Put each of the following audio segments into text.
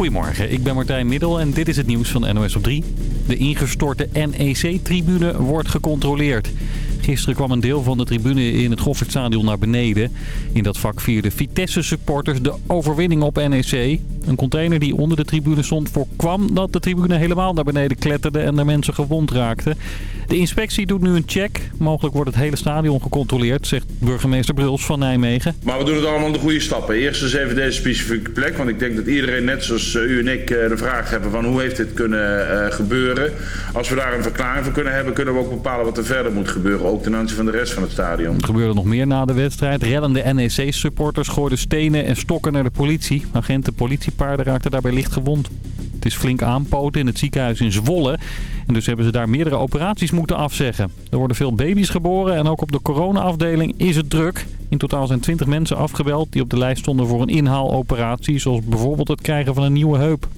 Goedemorgen, ik ben Martijn Middel en dit is het nieuws van NOS op 3. De ingestorte NEC-tribune wordt gecontroleerd. Gisteren kwam een deel van de tribune in het Goffertstadion naar beneden. In dat vak vierden Vitesse-supporters de overwinning op NEC. Een container die onder de tribune stond voorkwam dat de tribune helemaal naar beneden kletterde en er mensen gewond raakten. De inspectie doet nu een check. Mogelijk wordt het hele stadion gecontroleerd, zegt burgemeester Bruls van Nijmegen. Maar we doen het allemaal de goede stappen. Eerst eens even deze specifieke plek. Want ik denk dat iedereen, net zoals eh, u en ik, eh, de vraag hebben van hoe heeft dit kunnen uh, gebeuren. Als we daar een verklaring voor kunnen hebben, kunnen we ook bepalen wat er verder moet gebeuren. Ook ten aanzien van de rest van het stadion. Er gebeurde nog meer na de wedstrijd. Reddende NEC-supporters gooiden stenen en stokken naar de politie. Agenten politiepaarden raakten daarbij licht gewond. Het is flink aanpoten in het ziekenhuis in Zwolle. En dus hebben ze daar meerdere operaties moeten afzeggen. Er worden veel baby's geboren en ook op de corona-afdeling is het druk. In totaal zijn 20 mensen afgebeld die op de lijst stonden voor een inhaaloperatie. Zoals bijvoorbeeld het krijgen van een nieuwe heup.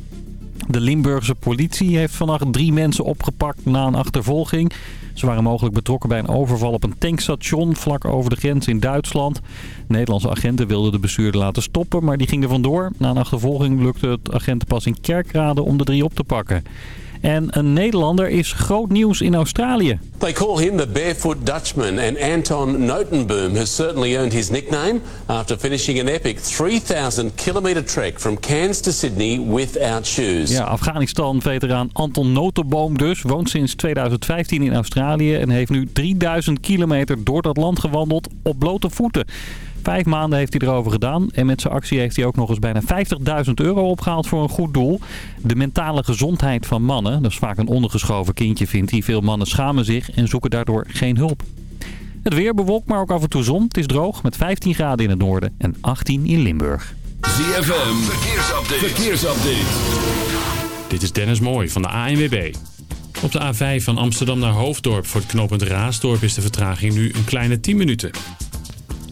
De Limburgse politie heeft vannacht drie mensen opgepakt na een achtervolging. Ze waren mogelijk betrokken bij een overval op een tankstation vlak over de grens in Duitsland. Nederlandse agenten wilden de bestuurder laten stoppen, maar die ging er vandoor. Na een achtervolging lukte het agenten pas in Kerkrade om de drie op te pakken. En een Nederlander is groot nieuws in Australië. They call him the Barefoot Dutchman and Anton Notenboom has certainly earned his nickname after finishing an epic 3000 kilometer trek from Cairns to Sydney without shoes. Ja, Afghanistan-veteraan Anton Notenboom dus woont sinds 2015 in Australië en heeft nu 3000 kilometer door dat land gewandeld op blote voeten. Vijf maanden heeft hij erover gedaan. En met zijn actie heeft hij ook nog eens bijna 50.000 euro opgehaald voor een goed doel. De mentale gezondheid van mannen. Dat is vaak een ondergeschoven kindje, vindt hij. Veel mannen schamen zich en zoeken daardoor geen hulp. Het weer bewolkt, maar ook af en toe zon. Het is droog met 15 graden in het noorden en 18 in Limburg. ZFM, verkeersupdate. verkeersupdate. Dit is Dennis Mooij van de ANWB. Op de A5 van Amsterdam naar Hoofddorp voor het knooppunt Raasdorp is de vertraging nu een kleine 10 minuten.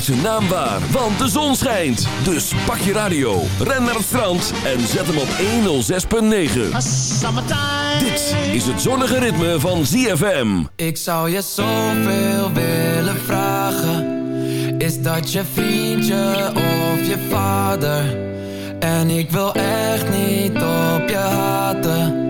Zijn naam waar, want de zon schijnt. Dus pak je radio, ren naar het strand en zet hem op 106.9. Dit is het zonnige ritme van ZFM. Ik zou je zoveel willen vragen. Is dat je vriendje of je vader? En ik wil echt niet op je haten.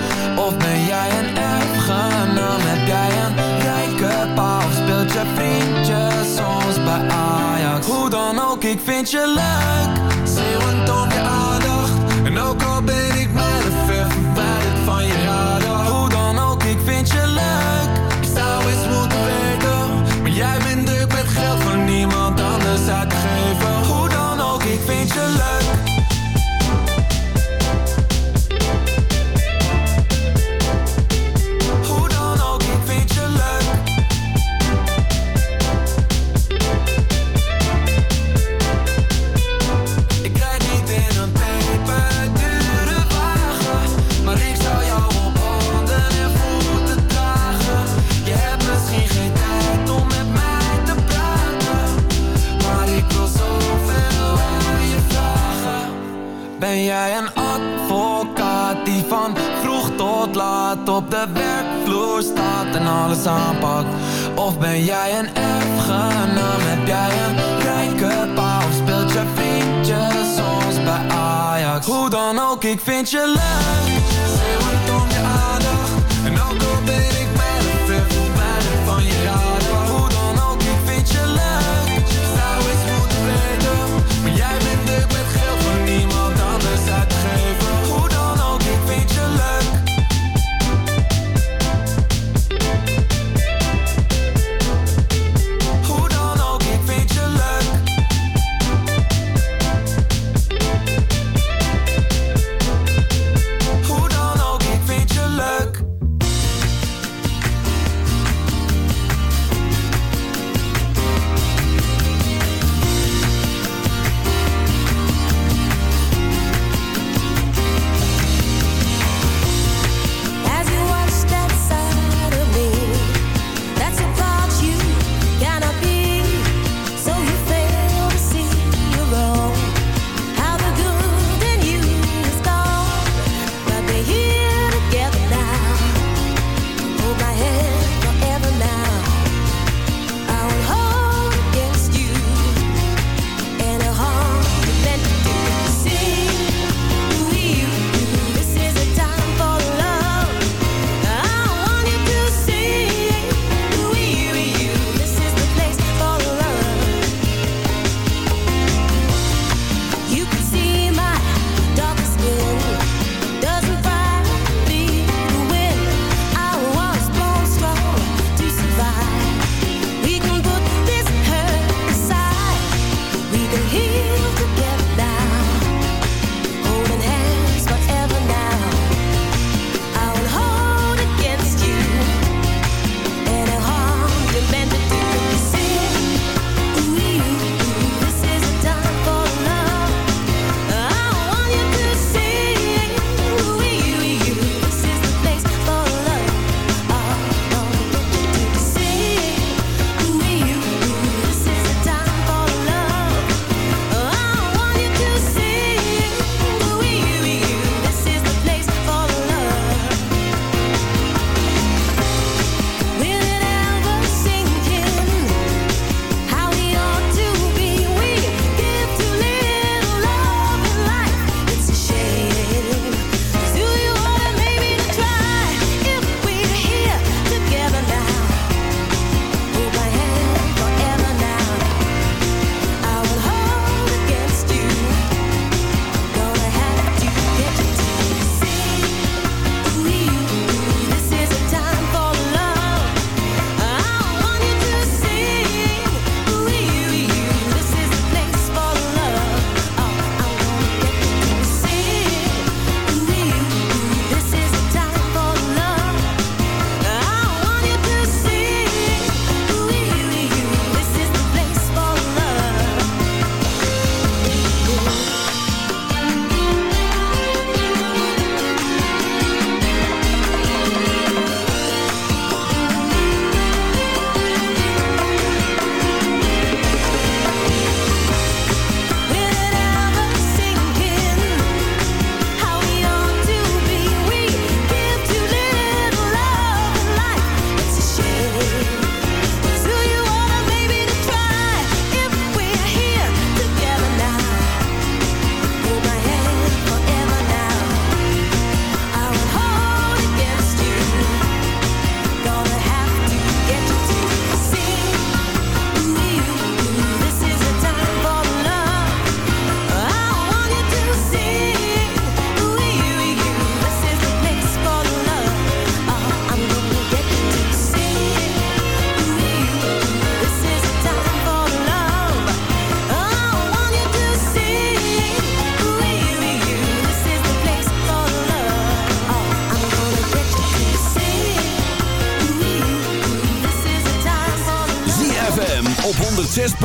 Je vriendje soms bij Ajax? Hoe dan ook, ik vind je leuk, Zeeuwend om je aandacht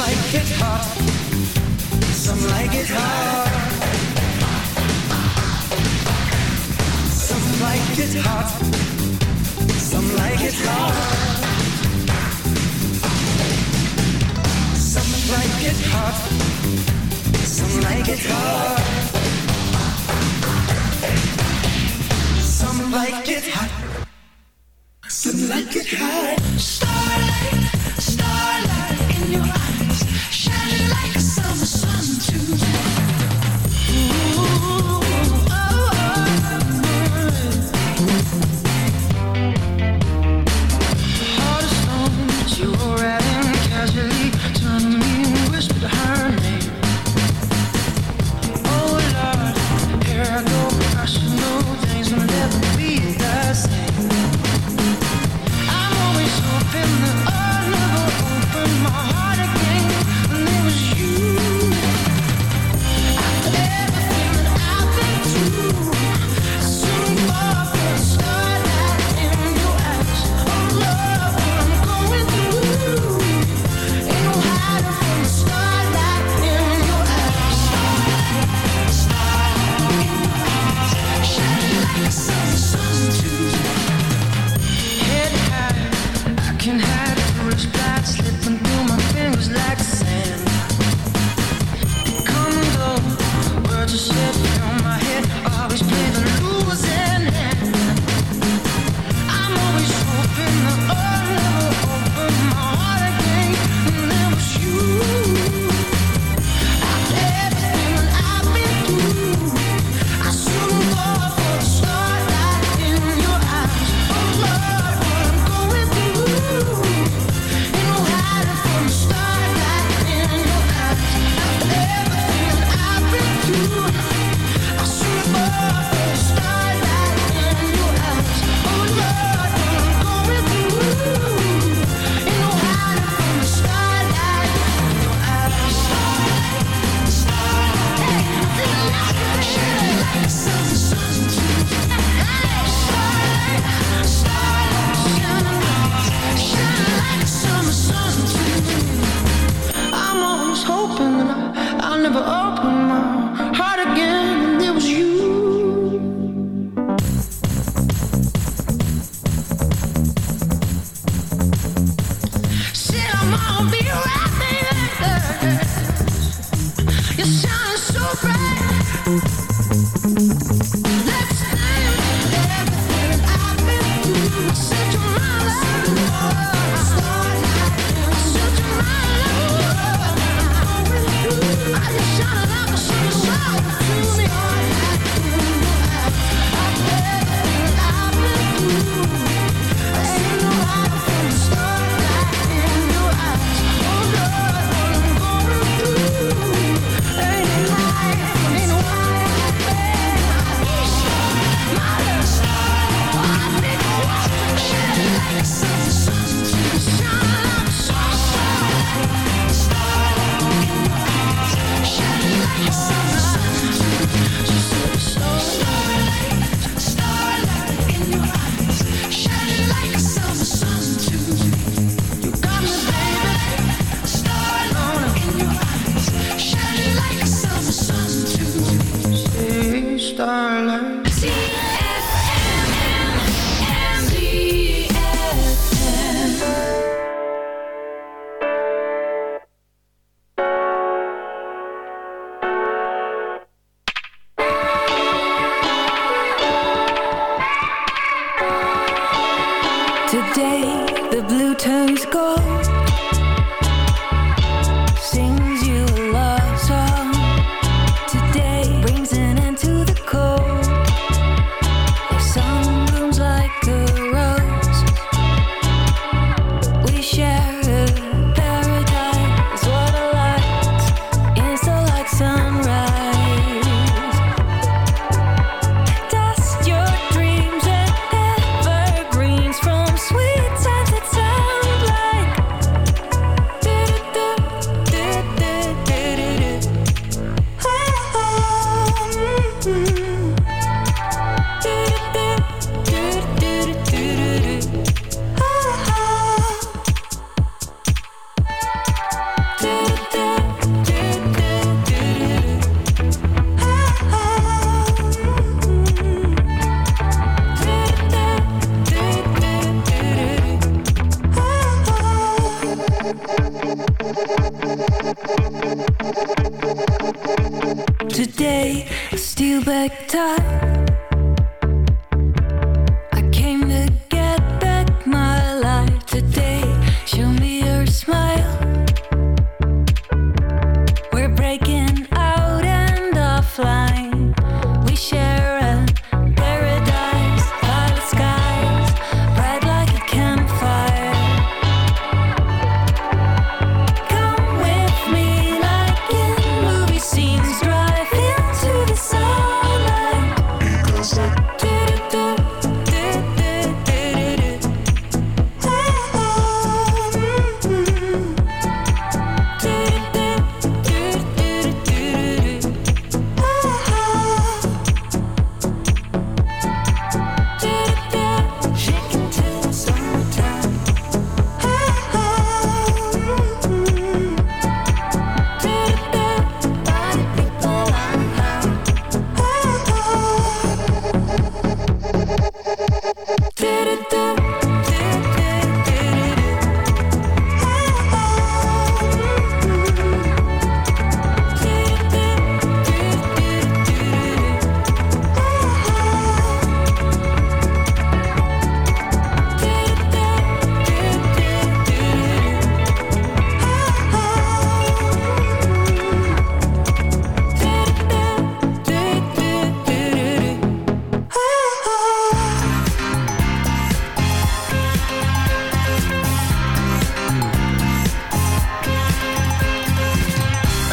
like it hot, some like it hard. Some like it hot, some like it hard. Some like it hot, some like it hard. Some like it hot.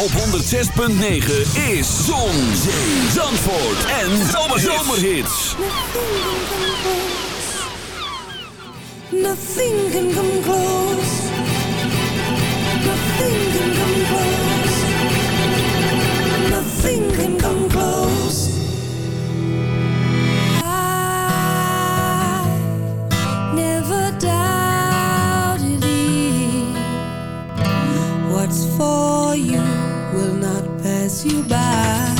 op 106.9 is Zon, Zee, Zandvoort en Zomerhits. Nothing can come close. Nothing can come close. Nothing can come close. desce o bar.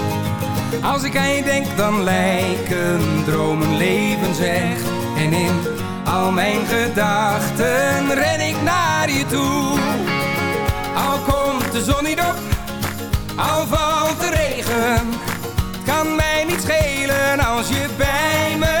Als ik aan je denk, dan lijken dromen levens. En in al mijn gedachten ren ik naar je toe. Al komt de zon niet op, al valt de regen. Het kan mij niet schelen als je bij me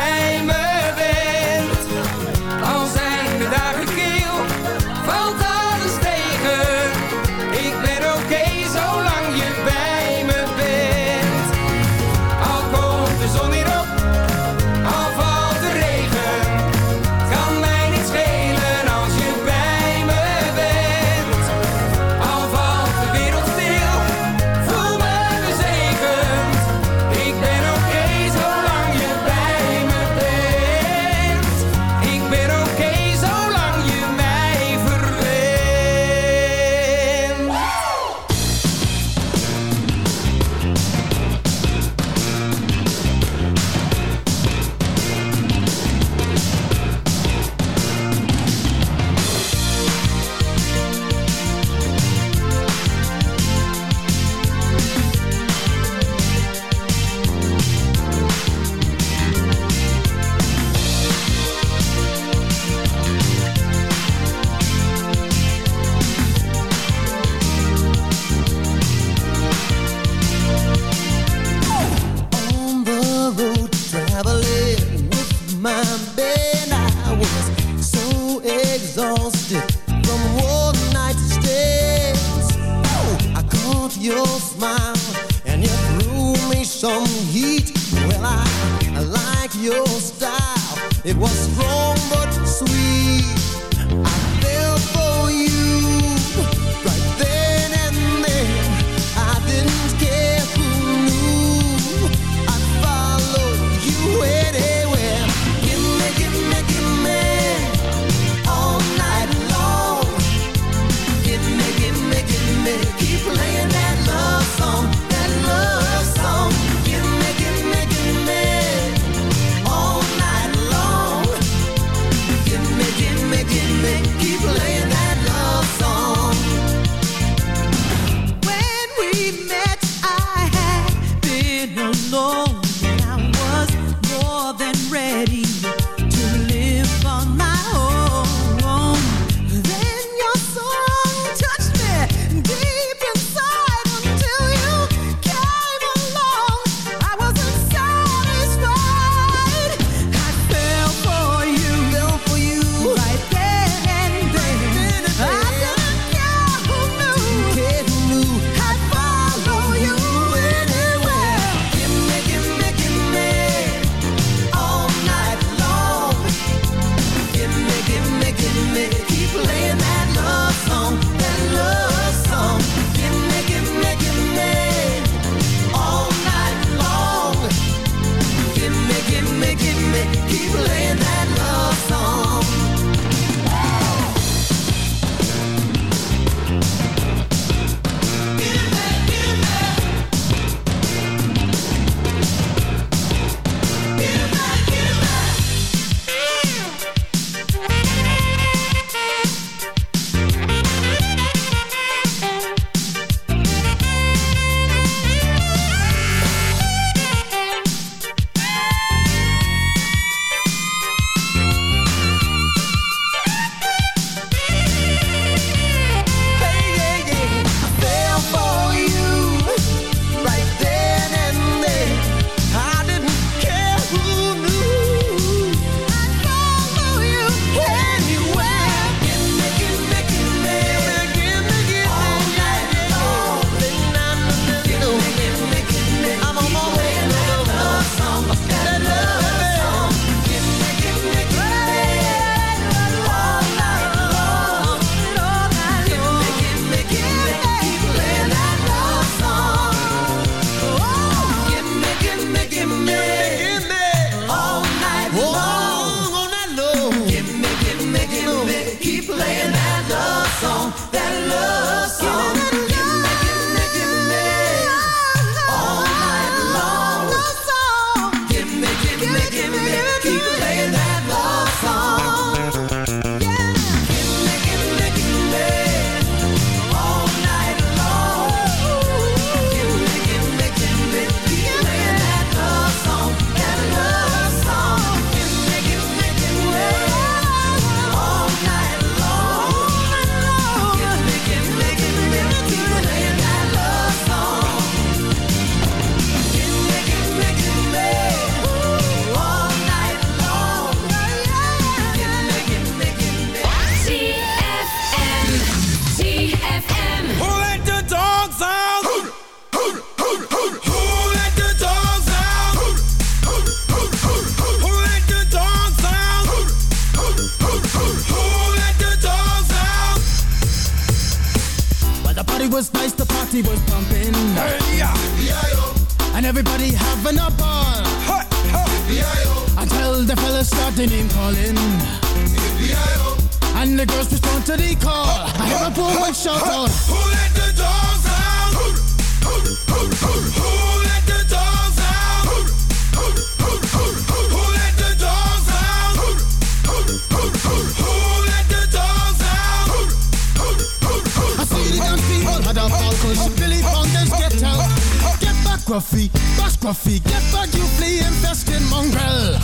Gruffy, bash Gruffy, get back, you flea infested mongrel.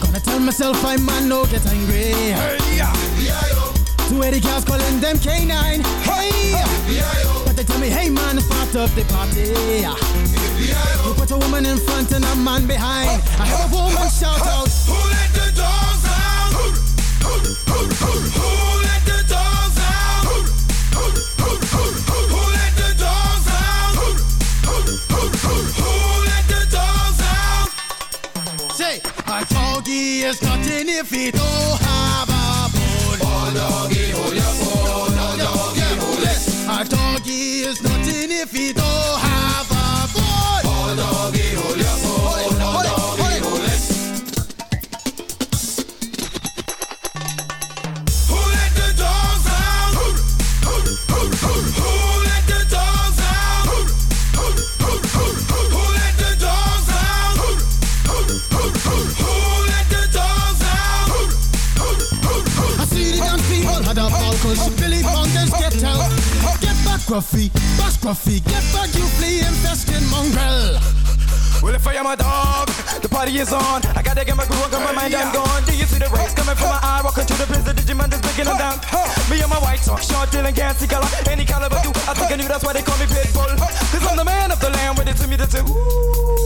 Gonna tell myself I man no get angry. Hey, yeah. Two eighty cars calling them K9. Hey, but they tell me, hey man, it's part of the party. You put a woman in front and a man behind. I heard a woman shout out. Even if Gruffy, bash Gruffy, get back, you flea infested mongrel. Well, if I am a dog, the party is on. I gotta get my groove on, got my mind, I'm gone. Do you see the rays coming from my eye? Walking through the place, the Digimon is breaking them down. Me and my white talk, short, dealing, gassy color. Any caliber, do I think I knew that's why they call me Pitbull. Cause I'm the man of the land, with they to me, that's it. Who